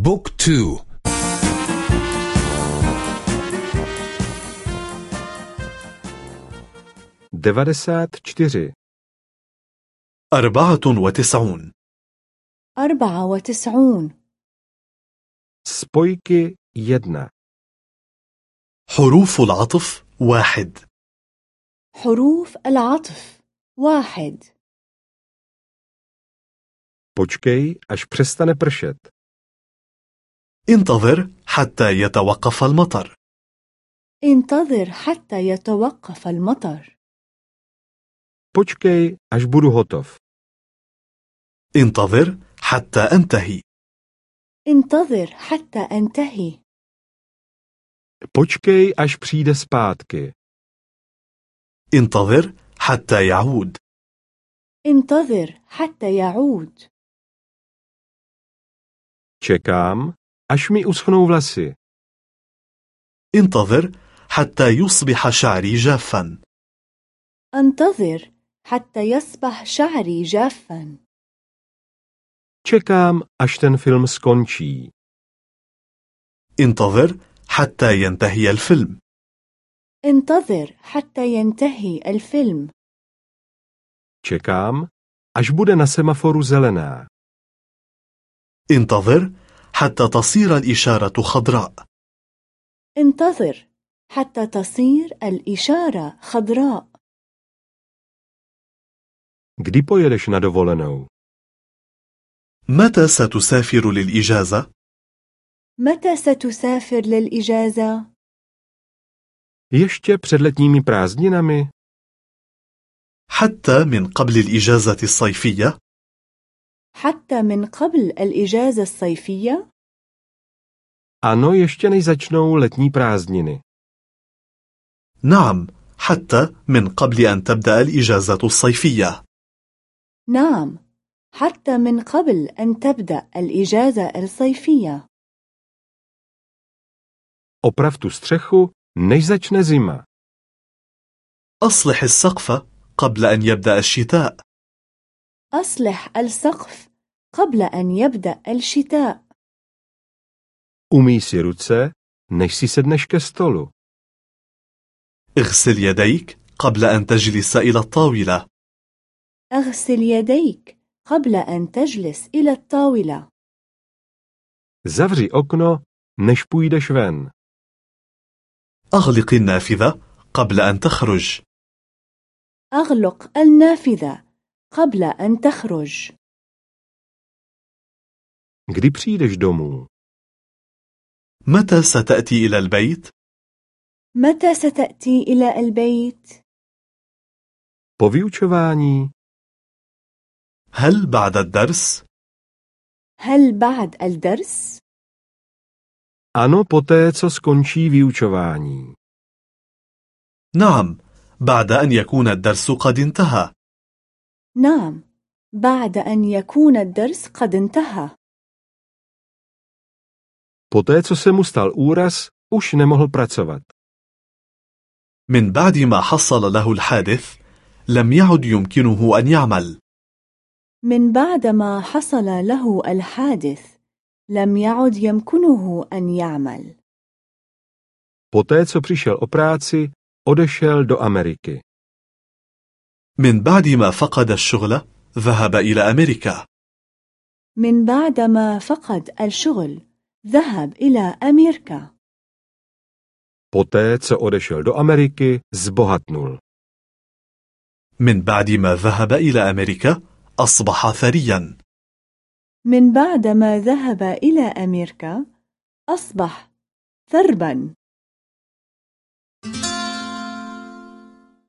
بوك تو. devadesát čtyři أربعة وتسعون. أربعة وتسعون. spojky jedna حروف العطف واحد. حروف العطف واحد. Počkej, až přestane pršet. انتظر حتى يتوقف المطر. انتظر حتى يتوقف المطر. Počkej, až budu hotov. انتظر حتى أنتهي. انتظر حتى أنتهي. Počkej, až přijde zpátky. انتظر حتى يعود. انتظر حتى يعود. Čekám, až mi uschnou vlasy. انتظر حتى يصبح شعري جافا انتظر حتى يصبح شعري جافا Čekám, až ten film skončí. انتظر حتى ينتهي الفيلم انتظر حتى ينتهي الفيلم Čekám, až bude na semaforu zelená. انتظر حتى تصير الإشارة خضراء انتظر حتى تصير الإشارة خضراء Kdy pojedeš na dovolenou? متى ستسافر للإجازة؟ متى ستسافر للإجازة؟ Ještě před letními prázdninami? حتى من قبل الإجازة الصيفية؟ حتى من قبل الإجازة الصيفية؟ Ano, ještě než začnou letní prázdniny. نعم حتى من قبل أن تبدأ الإجازة الصيفية نعم حتى من قبل أن تبدأ الإجازة الصيفية Oprav tu střechu, než začne zima. أصلح السقف قبل أن يبدأ الشتاء أصلح السقف قبل أن يبدأ الشتاء Umyj si ruce, než si sedneš ke stolu. اغسل يديك قبل أن تجلس إلى الطاولة أغسل يديك قبل أن تجلس إلى الطاولة Zavři okno, než půjdeš ven. أغلق النافذة قبل أن تخرج أغلق النافذة قبل أن تخرج Kdy přijdeš domů? متى ستأتي إلى البيت؟ متى ستأتي إلى البيت؟ Po vyučování? هل بعد الدرس؟ هل بعد الدرس؟ Ano, poté, co skončí vyučování. نعم بعد أن يكون الدرس قد انتهى نعم بعد أن يكون الدرس قد انتهى Poté, co se mu stal úraz, už nemohl pracovat. من بعد ما حصل له الحادث لم يعد يمكنه أن يعمل من بعد ما حصل له الحادث لم يعد يمكنه أن يعمل Poté, co přišel o práci, odešel do Ameriky. من بعد ما فقد الشغل ذهب إلى أمريكا. من بعد ما فقد الشغل ذهب إلى أمريكا. Poté, co odešel do Ameriky, zbohatnul. من بعد ما ذهب إلى أمريكا أصبح ثريا. من بعد ما ذهب إلى أمريكا أصبح ثربا.